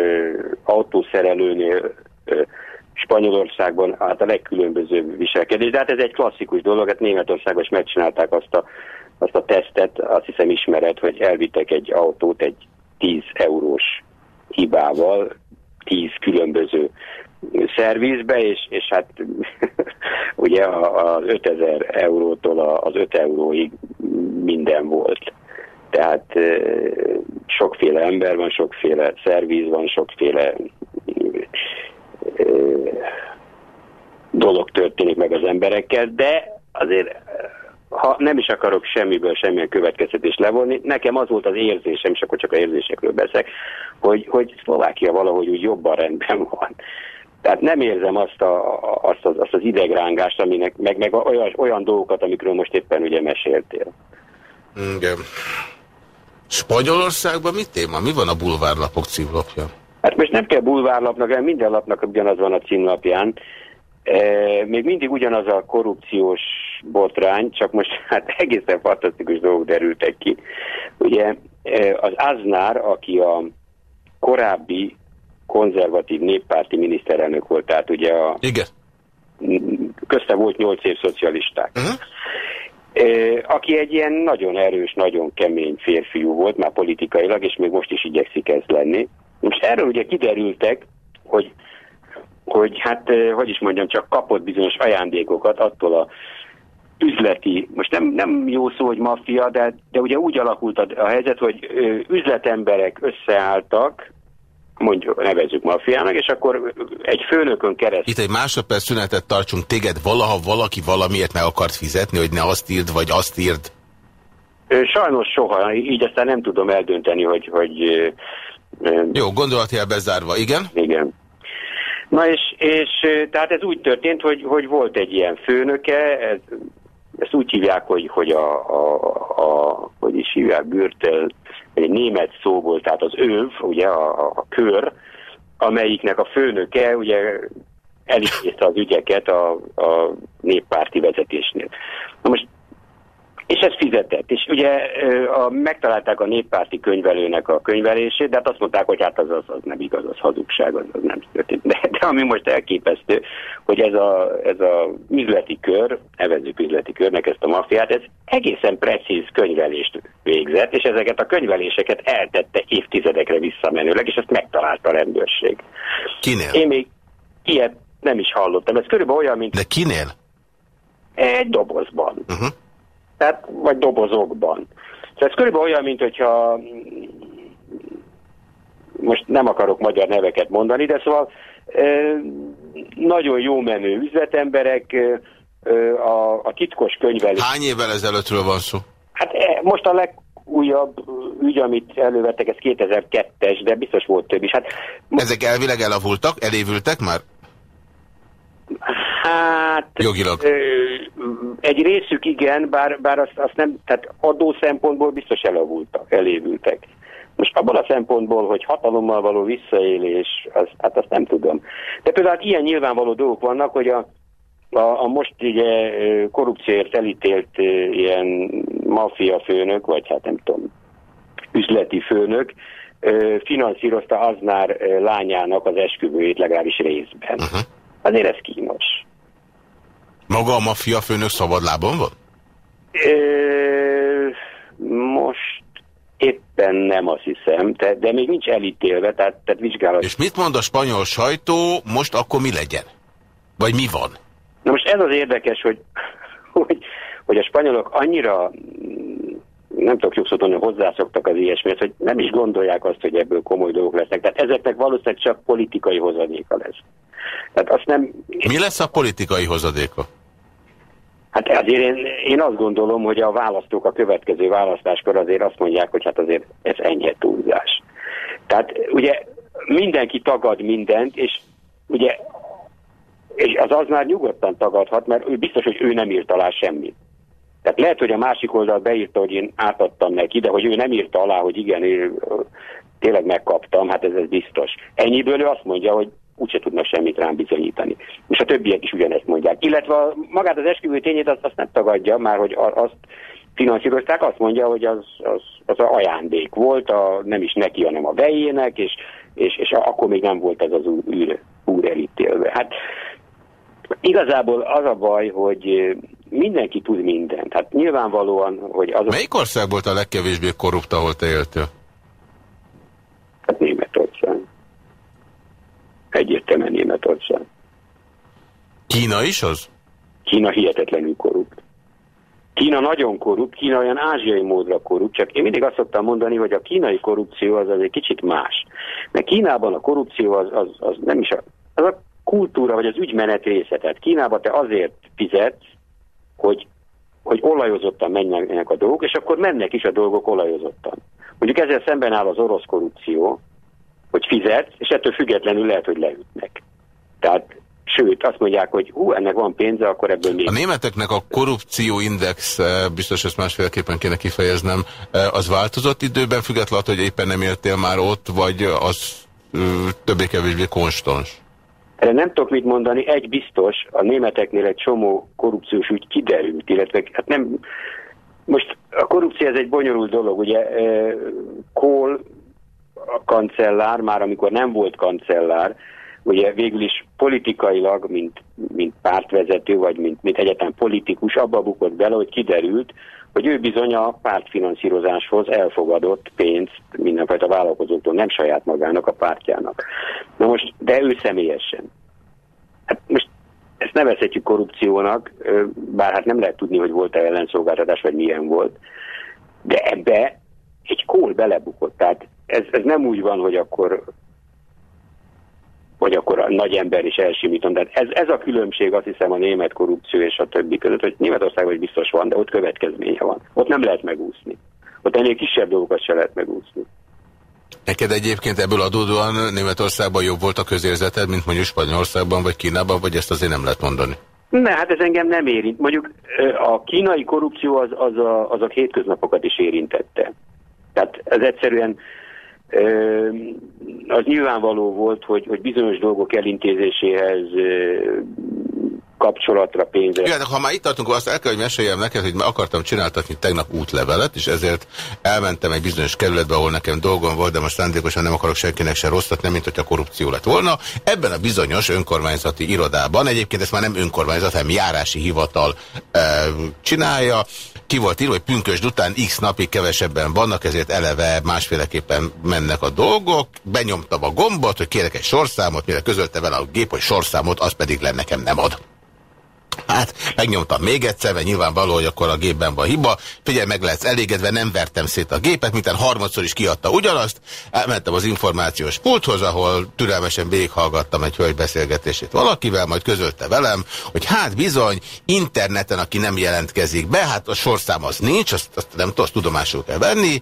autószerelőnél ö, Spanyolországban hát a legkülönbözőbb viselkedés, de hát ez egy klasszikus dolog, hát Németországban is megcsinálták azt a, azt a tesztet, azt hiszem ismered, hogy elvittek egy autót egy 10 eurós hibával tíz különböző szervizbe, és, és hát ugye az 5000 eurótól az 5 euróig minden volt. Tehát sokféle ember van, sokféle szerviz van, sokféle dolog történik meg az emberekkel, de azért ha nem is akarok semmiből semmilyen következtetést levonni, nekem az volt az érzésem, és akkor csak a érzésekről beszek, hogy, hogy Szlovákia valahogy úgy jobban rendben van. Tehát nem érzem azt, a, azt, az, azt az idegrángást, aminek, meg, meg olyan, olyan dolgokat, amikről most éppen ugye meséltél. Igen. Spanyolországban mit téma? Mi van a bulvárlapok címlapja? Hát most nem kell bulvárlapnak, minden lapnak ugyanaz van a címlapján. E, még mindig ugyanaz a korrupciós botrány, csak most hát egészen fantasztikus dolgok derültek ki. Ugye e, az Aznár, aki a korábbi konzervatív néppárti miniszterelnök volt, tehát ugye a... Igen. Közte volt nyolc év szocialisták. Uh -huh. Aki egy ilyen nagyon erős, nagyon kemény férfiú volt, már politikailag, és még most is igyekszik ez lenni. Most erről ugye kiderültek, hogy hogy hát, hogy is mondjam, csak kapott bizonyos ajándékokat attól a üzleti, most nem, nem jó szó, hogy maffia, de, de ugye úgy alakult a, a helyzet, hogy ö, üzletemberek összeálltak, mondjuk nevezzük maffiának, és akkor egy főnökön keresztül... Itt egy másodperc szünetet tartsunk, téged valaha valaki valamiért meg akart fizetni, hogy ne azt írd, vagy azt írd? Sajnos soha, így aztán nem tudom eldönteni, hogy... hogy Jó, gondolatjel bezárva, igen? Igen. Na és, és tehát ez úgy történt, hogy, hogy volt egy ilyen főnöke, ez, ezt úgy hívják, hogy, hogy a, a, a hogy is hívják, Gürtel egy német szóból, tehát az öv, ugye a, a kör, amelyiknek a főnöke ugye elintézte az ügyeket a, a néppárti vezetésnél. Na most és ez fizetett. És ugye a, megtalálták a néppárti könyvelőnek a könyvelését, de hát azt mondták, hogy hát az, az, az nem igaz, az hazugság, az, az nem történt. De, de ami most elképesztő, hogy ez a, ez a üzleti kör, nevezzük üzleti körnek ezt a mafiát, ez egészen precíz könyvelést végzett, és ezeket a könyveléseket eltette évtizedekre visszamenőleg, és ezt megtalálta a rendőrség. Kinél? Én még ilyet nem is hallottam. Ez körülbelül olyan, mint... De kinél? Egy dobozban. Uh -huh tehát, vagy dobozokban. Tehát ez körülbelül olyan, mint hogyha most nem akarok magyar neveket mondani, de szóval nagyon jó menő üzletemberek, a, a titkos könyvelés. Hány évvel ezelőttről van szó? Hát e, most a legújabb ügy, amit elővettek, ez 2002-es, de biztos volt több is. Hát, Ezek elvileg elavultak, elévültek már? Hát... Jogilag? Egy részük igen, bár, bár azt, azt nem, tehát adó szempontból biztos elavultak, elévültek. Most abban a szempontból, hogy hatalommal való visszaélés, az, hát azt nem tudom. De például hát ilyen nyilvánvaló dolgok vannak, hogy a, a, a most ugye korrupcióért elítélt ilyen maffia főnök, vagy hát nem tudom, üzleti főnök, finanszírozta Aznár lányának az esküvőjét legalábbis részben. -huh. Azért ez kínos. Maga a maffia főnök szabadlábon van? Ö, most éppen nem azt hiszem, de, de még nincs elítélve, tehát, tehát vizsgálat. És mit mond a spanyol sajtó, most akkor mi legyen? Vagy mi van? Na most ez az érdekes, hogy, hogy, hogy a spanyolok annyira nem tudok jobb hozzászoktak az ilyesmihez, hogy nem is gondolják azt, hogy ebből komoly dolgok lesznek. Tehát ezeknek valószínűleg csak politikai hozadéka lesz. Tehát azt nem... Mi lesz a politikai hozadéka? Hát azért én, én azt gondolom, hogy a választók a következő választáskor azért azt mondják, hogy hát azért ez ennyi túlzás. Tehát ugye mindenki tagad mindent, és ugye és az az már nyugodtan tagadhat, mert ő biztos, hogy ő nem írt alá semmit. Tehát lehet, hogy a másik oldal beírta, hogy én átadtam neki, de hogy ő nem írta alá, hogy igen, én tényleg megkaptam, hát ez, ez biztos. Ennyiből ő azt mondja, hogy úgyse tudnak semmit rám bizonyítani. És a többiek is ugyanezt mondják. Illetve magát az esküvő tényét azt, azt nem tagadja, már hogy azt finanszírozták, azt mondja, hogy az, az, az a ajándék volt, a, nem is neki, hanem a vejének, és, és, és akkor még nem volt ez az úr, úr elítélve. Hát igazából az a baj, hogy mindenki tud mindent. Hát nyilvánvalóan, hogy az... Melyik ország volt a legkevésbé korrupt, ahol te éltél? Hát Németország. Egyértelműen Németország. Kína is az? Kína hihetetlenül korrupt. Kína nagyon korrupt, Kína olyan ázsiai módra korrupt, csak én mindig azt szoktam mondani, hogy a kínai korrupció az, az egy kicsit más. Mert Kínában a korrupció az, az, az nem is a, az a kultúra vagy az ügymenet része. Tehát Kínában te azért fizetsz, hogy, hogy olajozottan menjenek a dolgok, és akkor mennek is a dolgok olajozottan. Mondjuk ezzel szemben áll az orosz korrupció, hogy fizet, és ettől függetlenül lehet, hogy leütnek. Tehát Sőt, azt mondják, hogy hú, ennek van pénze, akkor ebből még... A németeknek a korrupcióindex, eh, biztos ezt másféleképpen kéne kifejeznem, eh, az változott időben, függetlenül, hogy éppen nem éltél már ott, vagy az többé-kevésbé konstans? Erre nem tudok mit mondani, egy biztos, a németeknél egy csomó korrupciós ügy kiderült, illetve hát nem, most a korrupció ez egy bonyolult dolog, ugye Kohl a kancellár, már amikor nem volt kancellár, ugye végül is politikailag, mint, mint pártvezető, vagy mint, mint egyetem politikus, abba bukott bele, hogy kiderült, hogy ő bizony a pártfinanszírozáshoz elfogadott pénzt mindenfajta vállalkozóktól, nem saját magának, a pártjának. Na most, de ő személyesen. Hát most ezt nevezhetjük korrupciónak, bár hát nem lehet tudni, hogy volt-e ellenszolgáltatás, vagy milyen volt, de ebbe egy kól belebukott. Tehát ez, ez nem úgy van, hogy akkor hogy akkor a nagy ember is elsimítom. De ez, ez a különbség azt hiszem a német korrupció és a többi között, hogy Németországban biztos van, de ott következménye van. Ott nem lehet megúszni. Ott ennél kisebb dolgokat se lehet megúszni. Neked egyébként ebből adódóan Németországban jobb volt a közérzeted, mint mondjuk Spanyolországban vagy Kínában, vagy ezt azért nem lehet mondani? Ne, hát ez engem nem érint. Mondjuk a kínai korrupció az, az, a, az a hétköznapokat is érintette. Tehát ez egyszerűen az nyilvánvaló volt, hogy, hogy bizonyos dolgok elintézéséhez kapcsolatra, pénzre. Igen, ha már itt tartunk, azt el kell, hogy meséljem neked, hogy már akartam csináltatni tegnap útlevelet, és ezért elmentem egy bizonyos kerületbe, ahol nekem dolgom volt, de most szándékosan nem akarok senkinek se rosszat, nem mint hogyha korrupció lett volna. Ebben a bizonyos önkormányzati irodában, egyébként ezt már nem önkormányzat, hanem járási hivatal e, csinálja, ki volt írva, hogy pünkösd után x napig kevesebben vannak, ezért eleve másféleképpen mennek a dolgok. Benyomtam a gombot, hogy kérek egy sorszámot, mire közölte vele a gép, hogy sorszámot, az pedig le nekem nem ad. Hát, megnyomtam még egyszer, mert nyilvánvaló, hogy akkor a gépben van hiba. Figyelj, meg lehetsz elégedve, nem vertem szét a gépet, mintán harmadszor is kiadta ugyanazt. Elmentem az információs pulthoz, ahol türelmesen végighallgattam egy hölgy beszélgetését valakivel, majd közölte velem, hogy hát bizony, interneten, aki nem jelentkezik be, hát a sorszám az nincs, azt, azt nem azt tudomásul kell venni,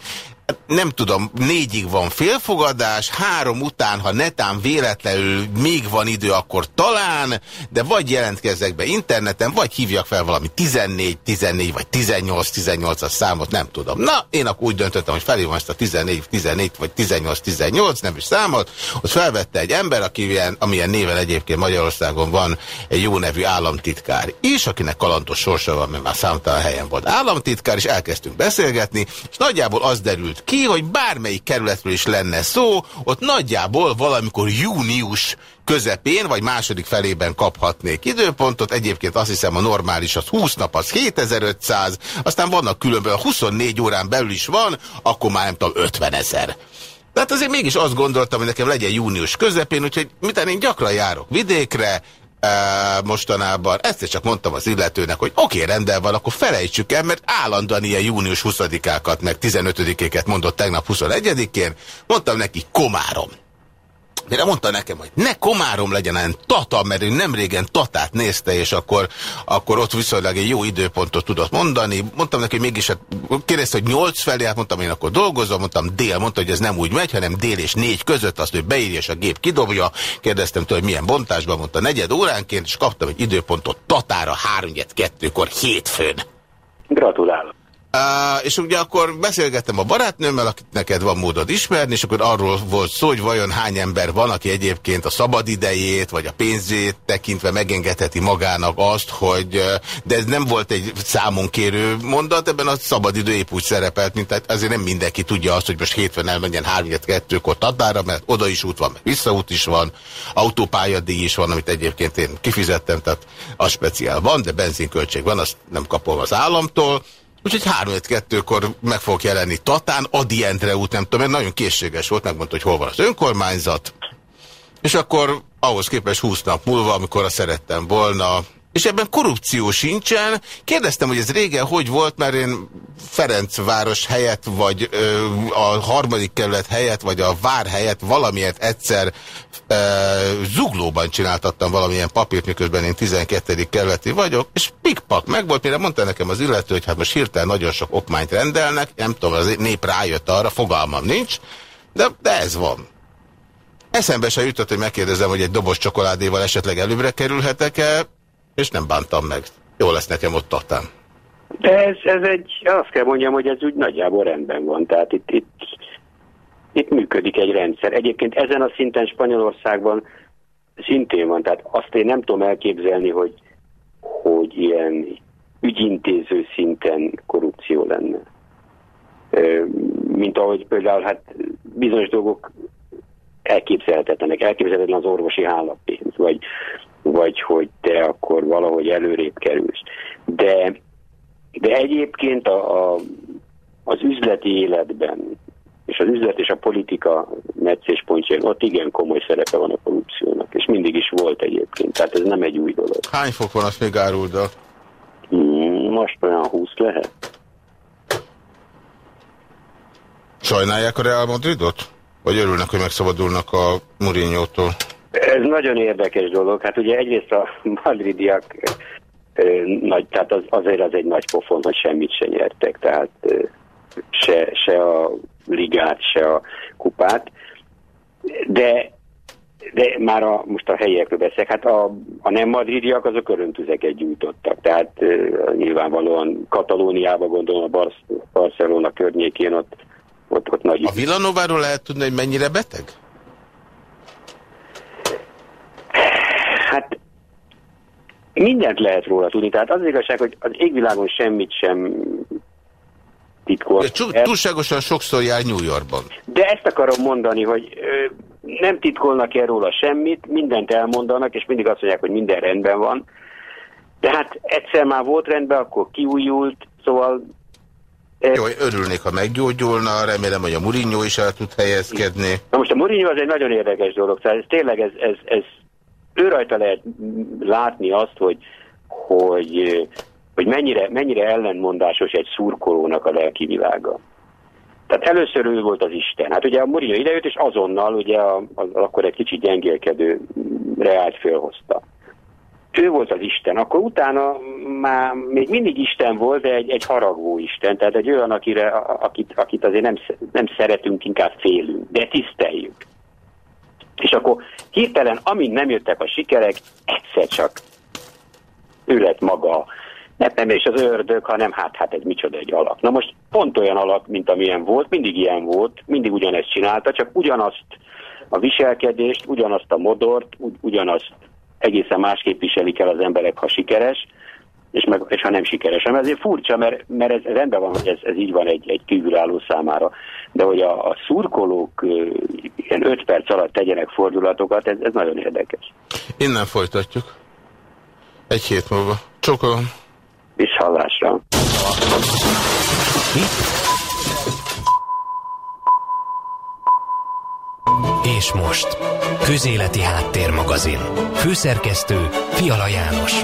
nem tudom, négyig van félfogadás, három után, ha netán véletlenül még van idő, akkor talán, de vagy jelentkezzek be interneten, vagy hívjak fel valami 14, 14 vagy 18, 18 as számot, nem tudom. Na, én akkor úgy döntöttem, hogy felhívom ezt a 14, 14 vagy 18, 18 nem is számot, ott felvette egy ember, aki ilyen, amilyen néven egyébként Magyarországon van egy jó nevű államtitkár is, akinek kalantos sorsa van, mert már számtalan helyen volt államtitkár, és elkezdtünk beszélgetni, és nagyjából az derült ki, hogy bármelyik kerületről is lenne szó, ott nagyjából valamikor június közepén, vagy második felében kaphatnék időpontot. Egyébként azt hiszem a normális az 20 nap, az 7500, aztán vannak különböző, 24 órán belül is van, akkor már nem tudom, 50 ezer. Tehát azért mégis azt gondoltam, hogy nekem legyen június közepén, úgyhogy miután én gyakran járok vidékre, mostanában. Ezt csak mondtam az illetőnek, hogy oké, okay, rendben van, akkor felejtsük el, mert állandóan ilyen június 20-ákat, meg 15-éket mondott tegnap 21-én. Mondtam neki, Komárom. Mire mondta nekem, hogy ne komárom legyen, hanem tata, mert ő nem régen tatát nézte, és akkor, akkor ott viszonylag egy jó időpontot tudott mondani. Mondtam neki, hogy mégis, hát kérdezte, hogy nyolc felé, hát mondtam, én akkor dolgozom, mondtam dél, mondta, hogy ez nem úgy megy, hanem dél és négy között, azt ő beírja, és a gép kidobja. Kérdeztem tőle, hogy milyen bontásban, mondta negyed óránként, és kaptam egy időpontot tatára 3-2-kor hétfőn. Gratulálok. Uh, és ugye akkor beszélgettem a barátnőmmel, akit neked van módod ismerni, és akkor arról volt szó, hogy vajon hány ember van, aki egyébként a szabadidejét, vagy a pénzét tekintve megengedheti magának azt, hogy, de ez nem volt egy számon kérő mondat, ebben a szabadidő épp úgy szerepelt, mint tehát azért nem mindenki tudja azt, hogy most hétfőn elmenjen 3-2-kor Tatára, mert oda is út van, meg visszaút is van, autópályadíj is van, amit egyébként én kifizettem, tehát az speciál van, de benzinköltség van, azt nem kapom az államtól, Úgyhogy 3-5-2-kor meg fogok jelenni. Tatán, Adi Endre út, nem tudom, mert nagyon készséges volt, megmondta, hogy hol van az önkormányzat, és akkor ahhoz képest 20 nap múlva, amikor azt szerettem volna, és ebben korrupció sincsen. Kérdeztem, hogy ez régen hogy volt, mert én Ferencváros helyett, vagy ö, a harmadik kerület helyett, vagy a vár helyett valamiért egyszer ö, zuglóban csináltattam valamilyen papírt, miközben én 12. kerületi vagyok, és pikpak meg volt, mire mondta nekem az illető, hogy hát most hirtelen nagyon sok okmányt rendelnek, nem tudom, az nép rájött arra, fogalmam nincs, de, de ez van. Eszembe se jutott, hogy megkérdezem, hogy egy dobos csokoládéval esetleg előbbre kerülhetek-e, és nem bántam meg. Jó lesz nekem ott tatán. De ez, ez egy, azt kell mondjam, hogy ez úgy nagyjából rendben van. Tehát itt, itt, itt működik egy rendszer. Egyébként ezen a szinten Spanyolországban szintén van. Tehát azt én nem tudom elképzelni, hogy, hogy ilyen ügyintéző szinten korrupció lenne. Mint ahogy például hát bizonyos dolgok elképzelhetetlenek. Elképzelhetetlen az orvosi állapénz, vagy, vagy hogy te akkor valahogy előrébb kerülsz. De, de egyébként a, a, az üzleti életben, és az üzlet és a politika meccéspontján, ott igen komoly szerepe van a korrupciónak, és mindig is volt egyébként, tehát ez nem egy új dolog. Hány fok van, azt még áruld a... Hmm, most olyan 20 lehet. Sajnálják a Real Madridot? Vagy örülnek, hogy megszabadulnak a Mourinho-tól? Ez nagyon érdekes dolog. Hát ugye egyrészt a madridiak nagy, tehát az, azért az egy nagy pofon, hogy semmit se nyertek, tehát se, se a ligát, se a kupát. De, de már a, most a helyiekről beszélek, hát a, a nem madridiak azok öröntüzeket gyújtottak, tehát uh, nyilvánvalóan Katalóniába gondolom a Bar Barcelona környékén ott Ott, ott nagy... A Villanováról lehet tudni, hogy mennyire beteg? Hát mindent lehet róla tudni. Tehát az, az igazság, hogy az égvilágon semmit sem titkol. Túlságosan sokszor jár New Yorkban. De ezt akarom mondani, hogy ö, nem titkolnak el róla semmit, mindent elmondanak, és mindig azt mondják, hogy minden rendben van. De hát egyszer már volt rendben, akkor kiújult, szóval... Jó, örülnék, ha meggyógyulna, remélem, hogy a Mourinho is el tud helyezkedni. Na most a Mourinho az egy nagyon érdekes dolog, tehát ez tényleg ez, ez, ez ő rajta lehet látni azt, hogy, hogy, hogy mennyire, mennyire ellenmondásos egy szurkolónak a lelki világa. Tehát először ő volt az Isten. Hát ugye a Mourinho idejött, és azonnal ugye a, a, akkor egy kicsit gyengélkedő reált fölhozta. Ő volt az Isten. Akkor utána már még mindig Isten volt, de egy, egy haragvó Isten. Tehát egy olyan, akire, akit, akit azért nem, nem szeretünk, inkább félünk, de tiszteljük. És akkor hirtelen, amint nem jöttek a sikerek, egyszer csak ő lett maga, nem, nem és az ördög, hanem hát, hát egy micsoda egy alak. Na most pont olyan alak, mint amilyen volt, mindig ilyen volt, mindig ugyanezt csinálta, csak ugyanazt a viselkedést, ugyanazt a modort, ugy, ugyanazt egészen másképp viselik el az emberek, ha sikeres, és, meg, és ha nem sikeres. Mert ezért furcsa, mert, mert ez rendben van, hogy ez, ez így van egy, egy kívülálló számára, de hogy a, a szurkolók ilyen öt perc alatt tegyenek fordulatokat, ez, ez nagyon érdekes. Innen folytatjuk. Egy hét múlva. Csokolom. Viszhallásra. És most. Közéleti Háttérmagazin. Főszerkesztő Fiala János.